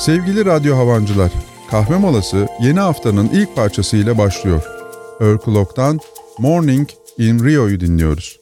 Sevgili radyo havancılar, kahve molası yeni haftanın ilk parçasıyla başlıyor. Örkulok'tan Morning in Rio'yu dinliyoruz.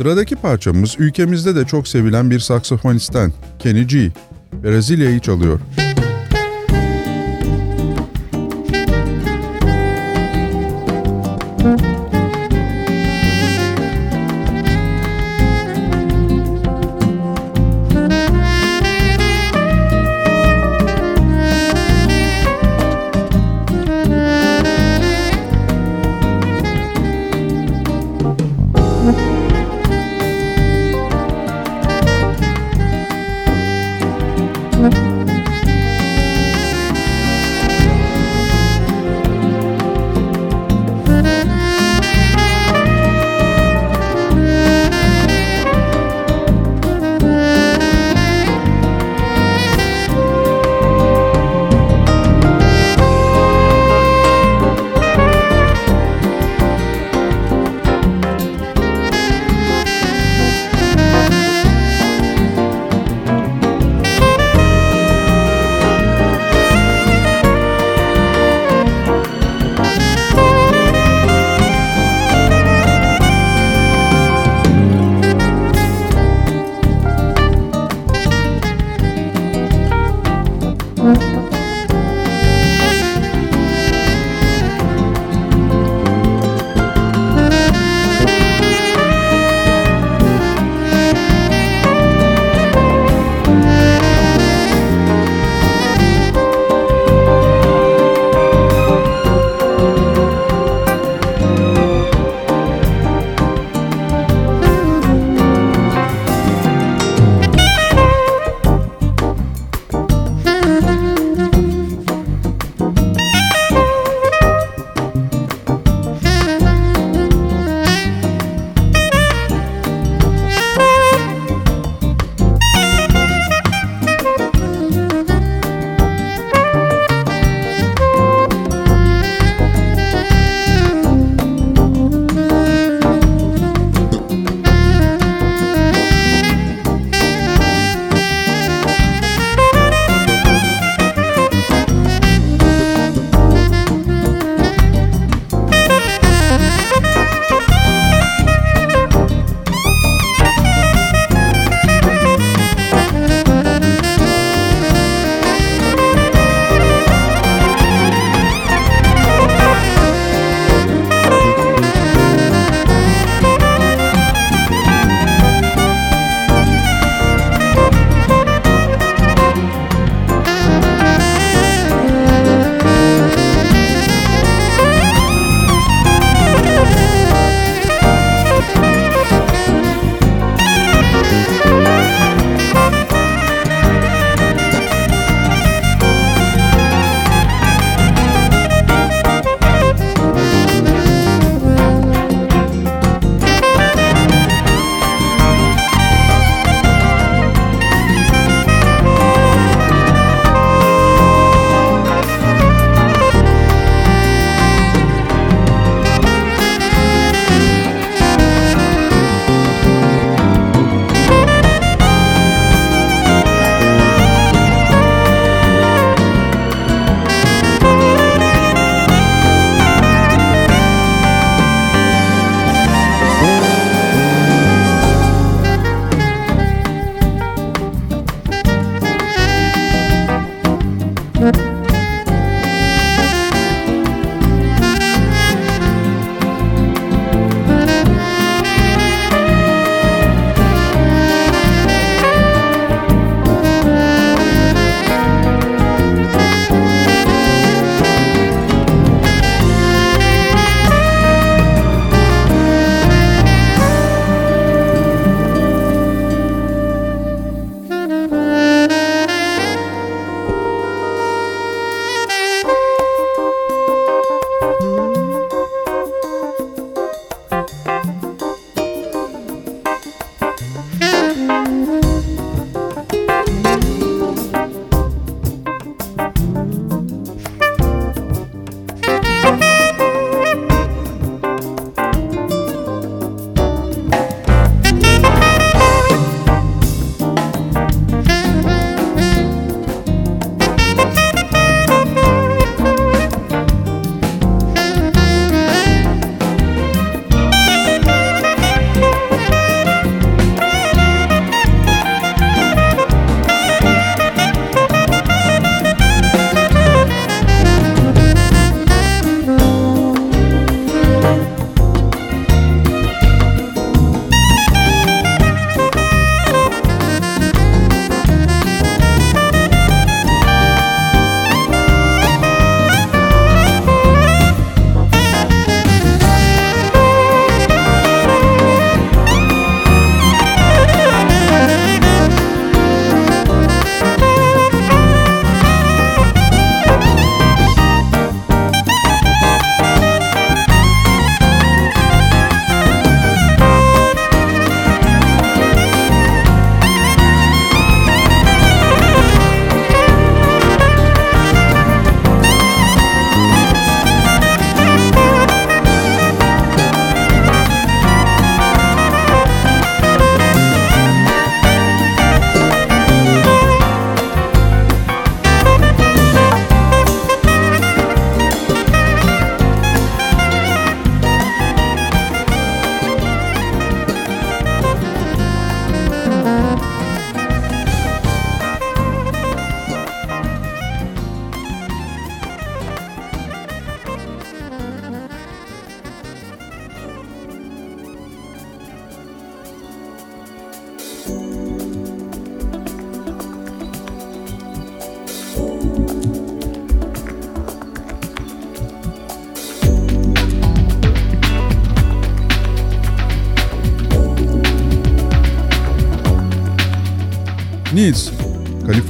Sıradaki parçamız ülkemizde de çok sevilen bir saksafonistten Kenny G. Brezilya'yı çalıyor. Nils,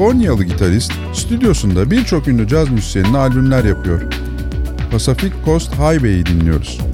Kaliforniyalı gitarist, stüdyosunda birçok ünlü caz müzisyenine albümler yapıyor. Pacific Coast Highway'i dinliyoruz.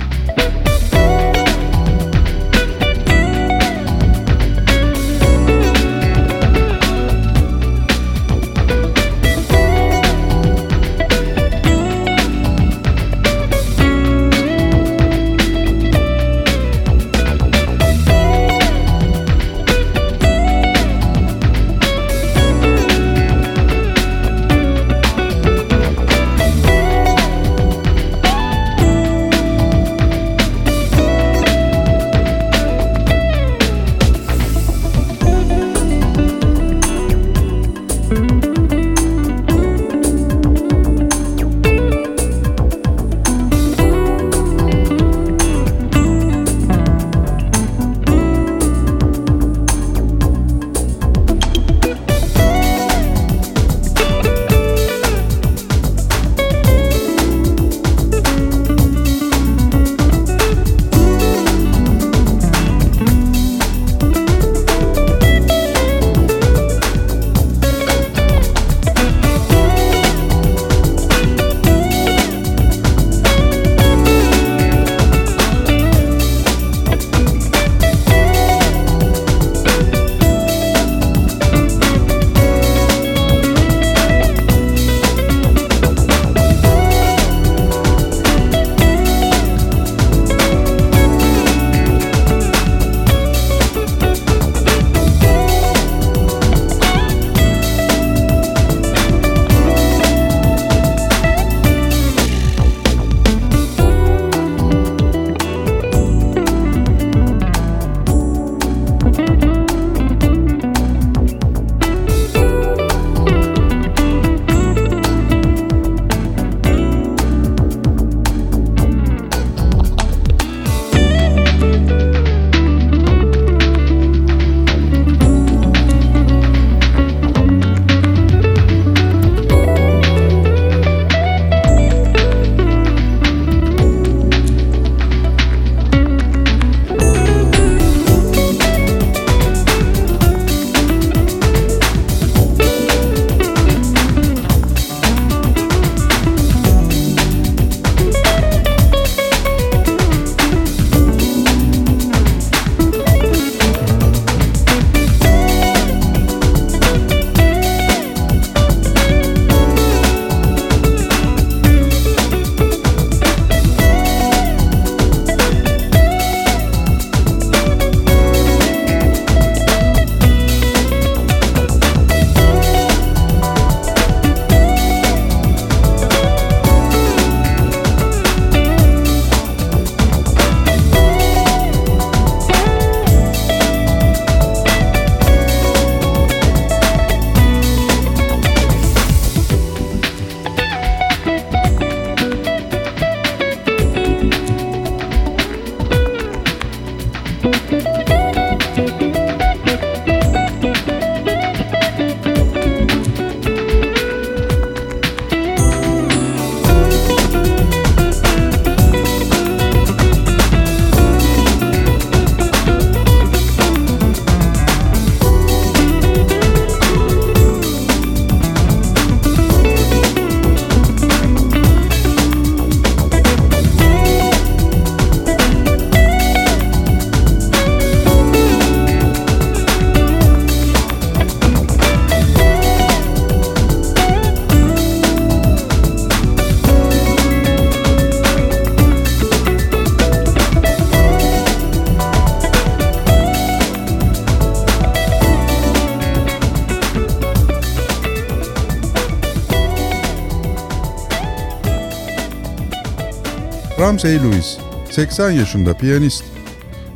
Ramsey Lewis, 80 yaşında piyanist.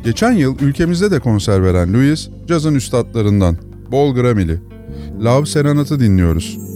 Geçen yıl ülkemizde de konser veren Lewis, cazın üstadlarından, bol gramili. Love Serenat'ı dinliyoruz.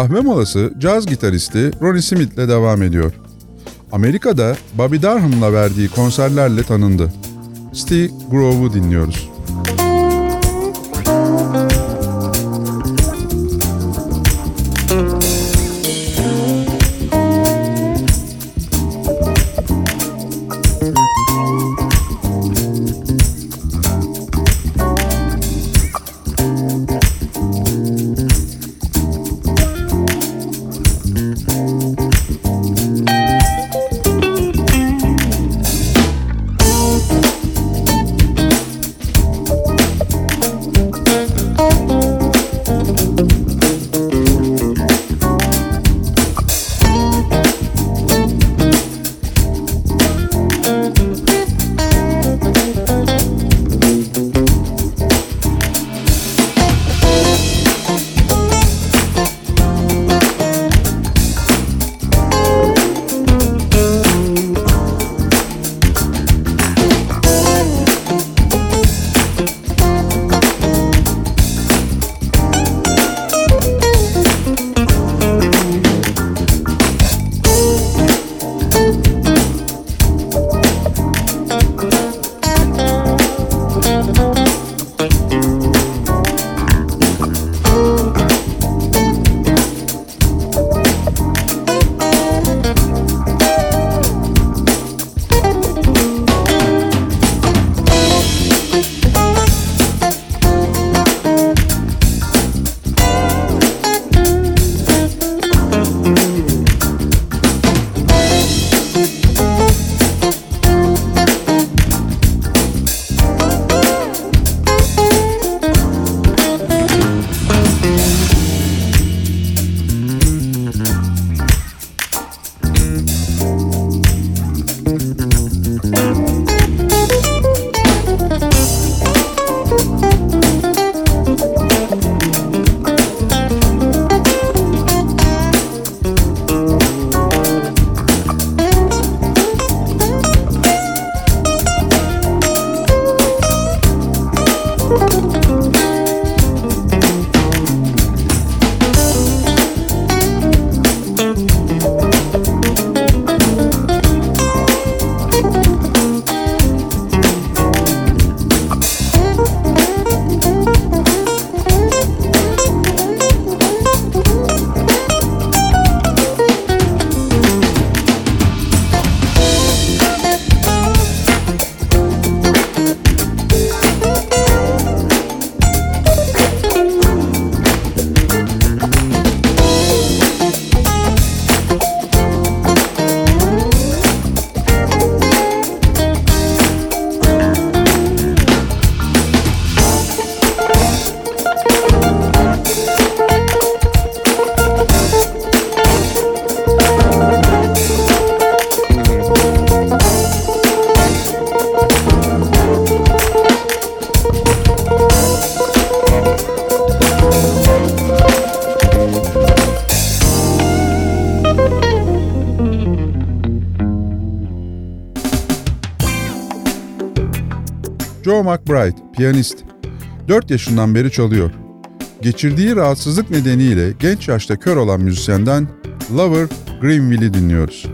Kahve molası caz gitaristi Ronnie Smith'le devam ediyor. Amerika'da Bobby Darham'la verdiği konserlerle tanındı. Steve Grove'u dinliyoruz. McBride, piyanist. 4 yaşından beri çalıyor. Geçirdiği rahatsızlık nedeniyle genç yaşta kör olan müzisyenden Lover Greenville'i dinliyoruz.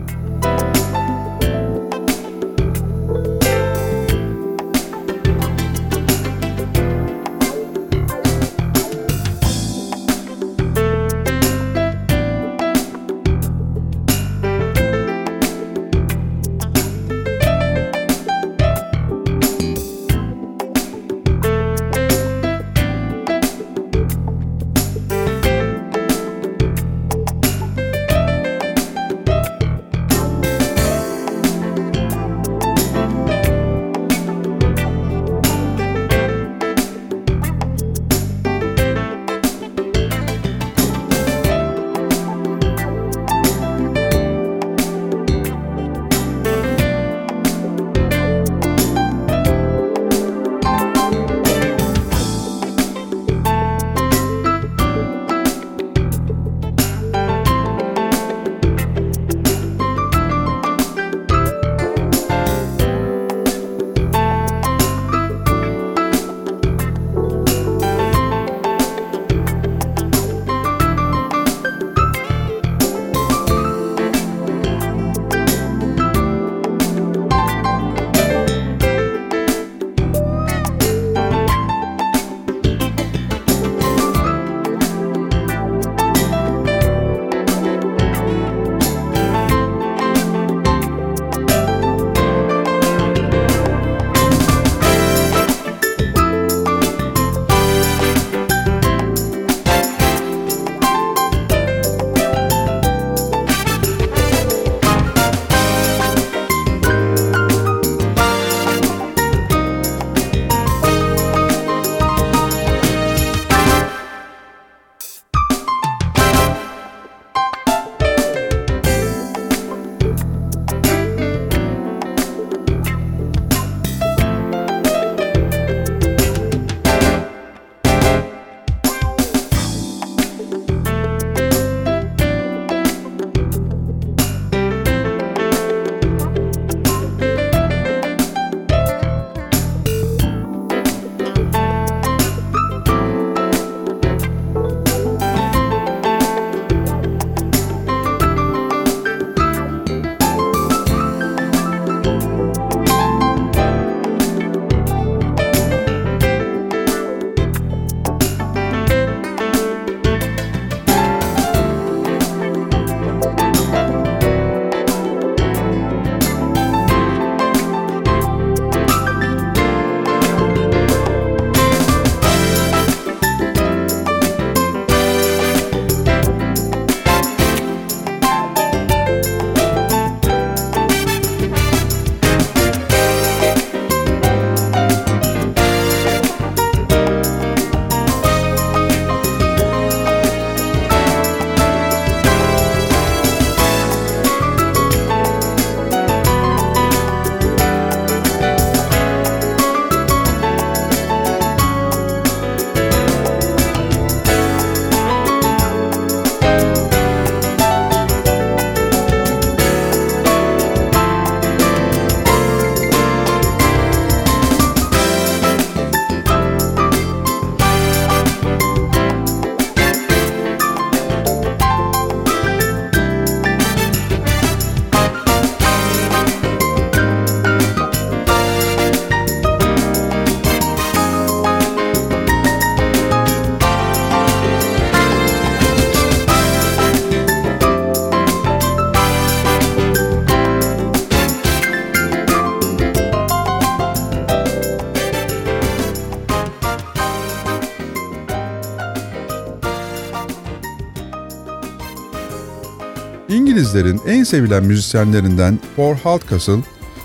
İngilizlerin en sevilen müzisyenlerinden Paul Hardcastle,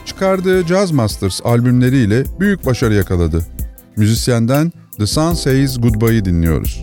çıkardığı Jazz Masters albümleriyle büyük başarı yakaladı. Müzisyenden The Sun Says Goodbye'ı dinliyoruz.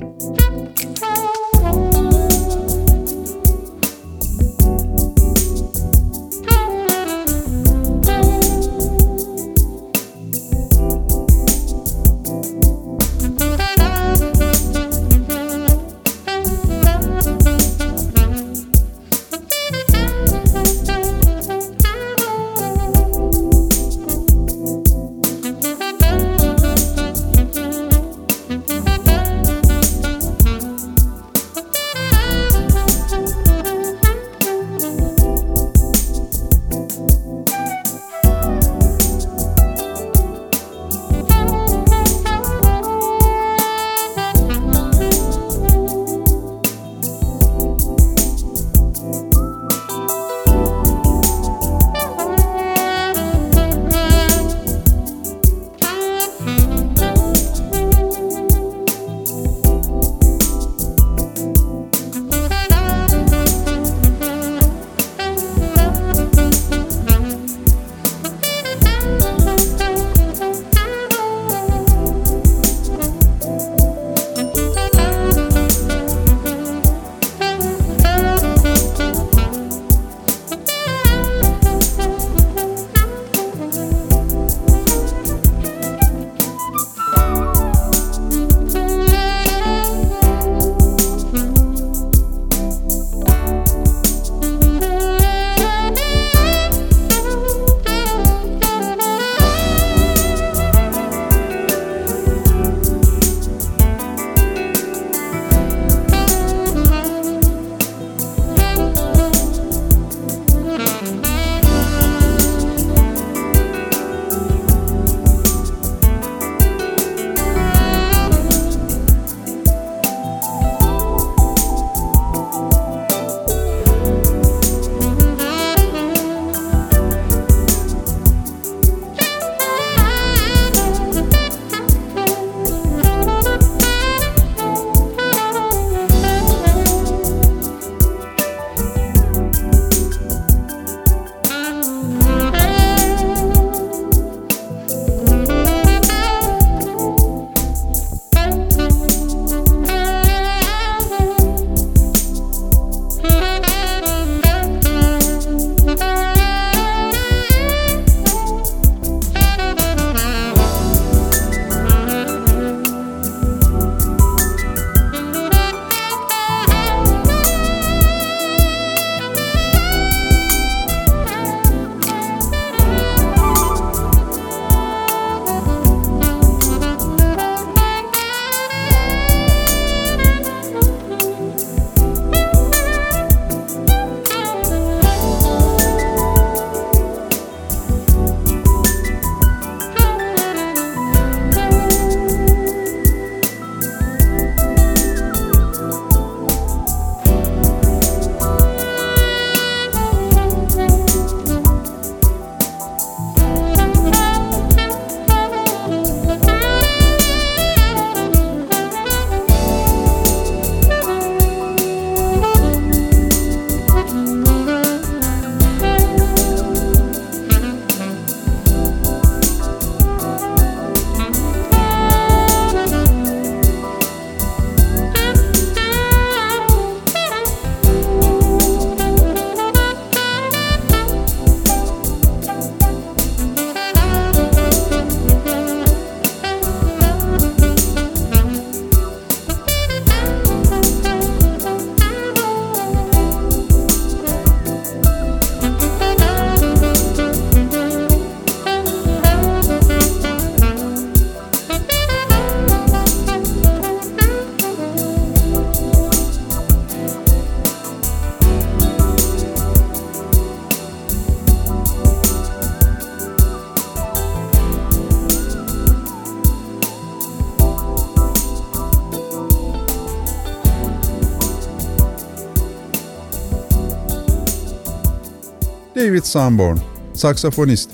David Sanborn, saksafonist.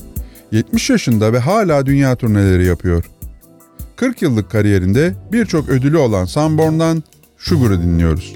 70 yaşında ve hala dünya turneleri yapıyor. 40 yıllık kariyerinde birçok ödülü olan Sanborn'dan Sugar'ı dinliyoruz.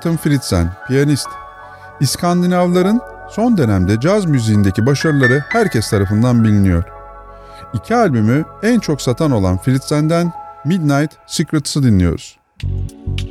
Jonathan Fritzen, piyanist. İskandinavların son dönemde caz müziğindeki başarıları herkes tarafından biliniyor. İki albümü en çok satan olan Fritzen'den Midnight Secrets'ı dinliyoruz. Mindy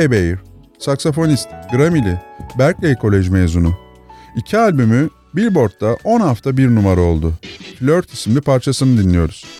Ebeir, saksafonist, Grammy'li, Berklee Kolej mezunu. İki albümü Billboard'da 10 hafta bir numara oldu. Flirt isimli parçasını dinliyoruz.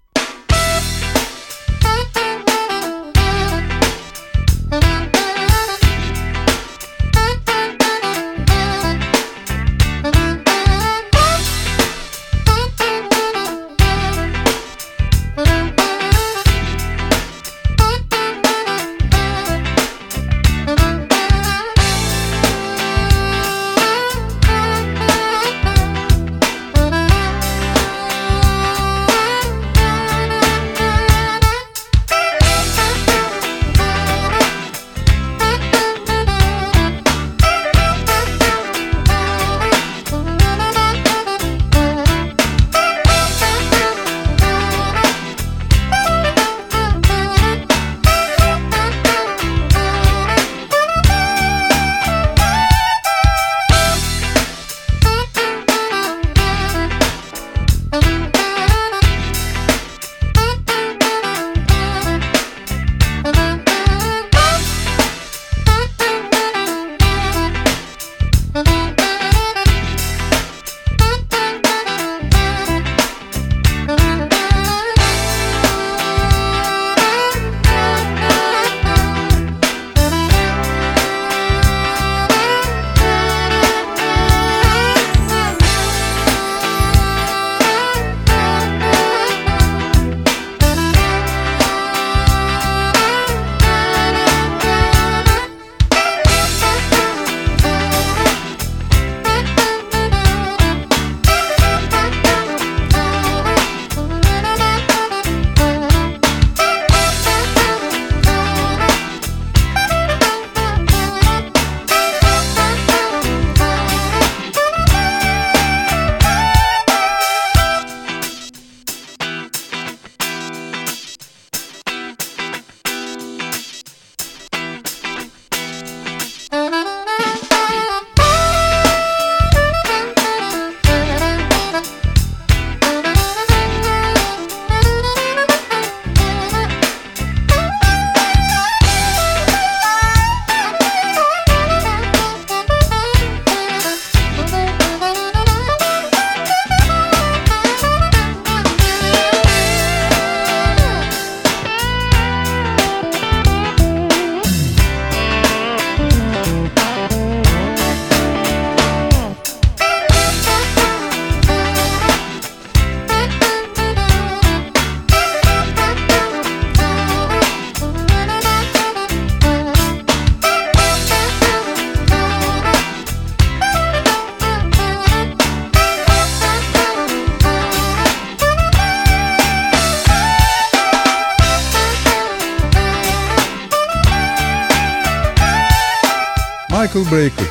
Michael Brecker,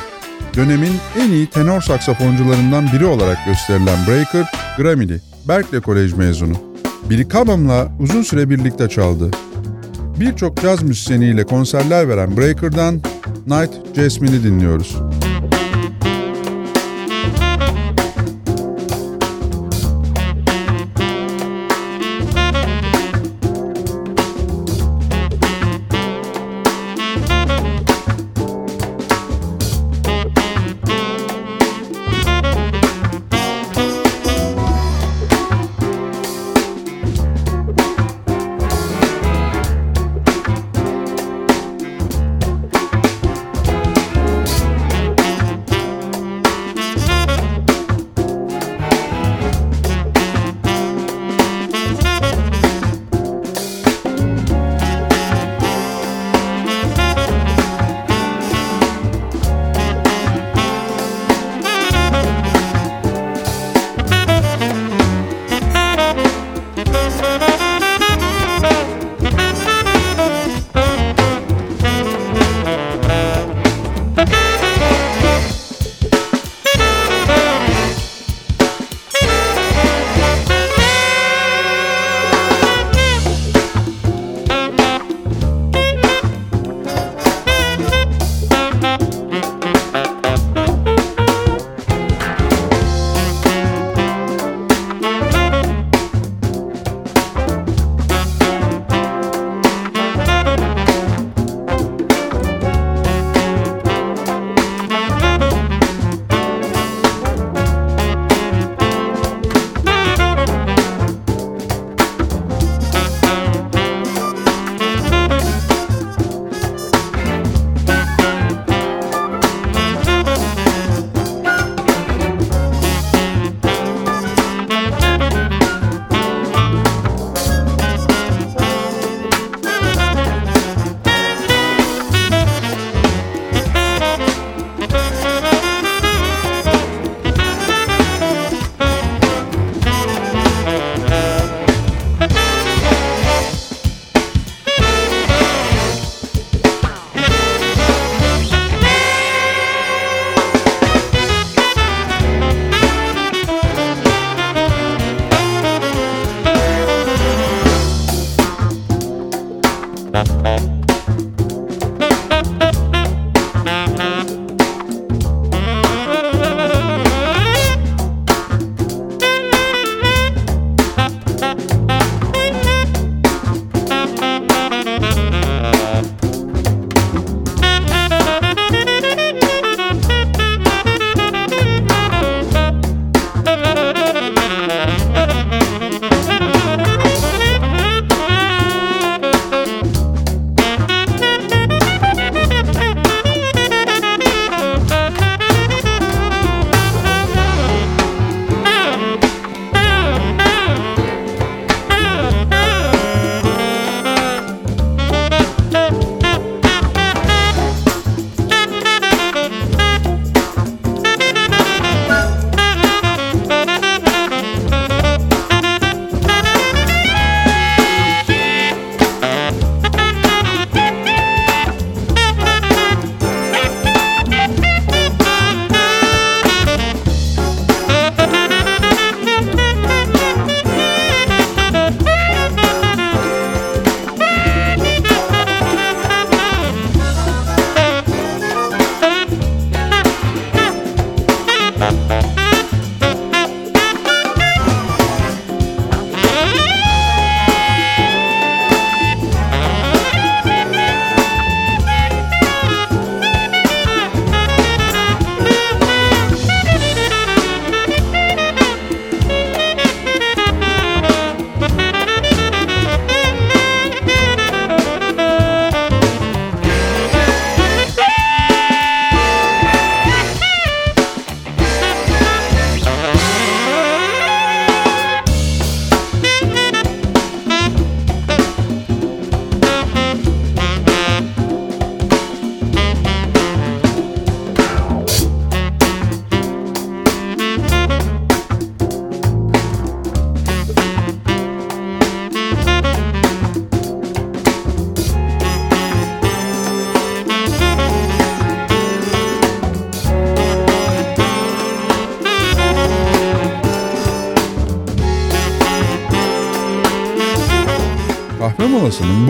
dönemin en iyi tenor saksafoncularından biri olarak gösterilen Brecker, Grammy'li, Berklee Kolej mezunu. Billy Cobham'la uzun süre birlikte çaldı. Birçok caz müzisyeniyle konserler veren Breaker'dan Night Jasmine'i dinliyoruz.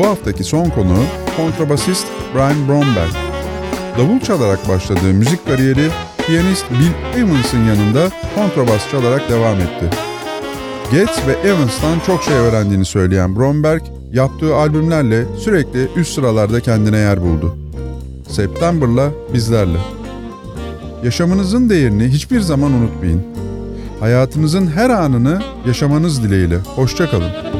Bu haftaki son konuğu kontrabasist Brian Bromberg. Davul çalarak başladığı müzik kariyeri piyanist Bill Evans'ın yanında kontrabas çalarak devam etti. Gates ve Evans'tan çok şey öğrendiğini söyleyen Bromberg, yaptığı albümlerle sürekli üst sıralarda kendine yer buldu. September'la bizlerle. Yaşamınızın değerini hiçbir zaman unutmayın. Hayatınızın her anını yaşamanız dileğiyle. Hoşçakalın.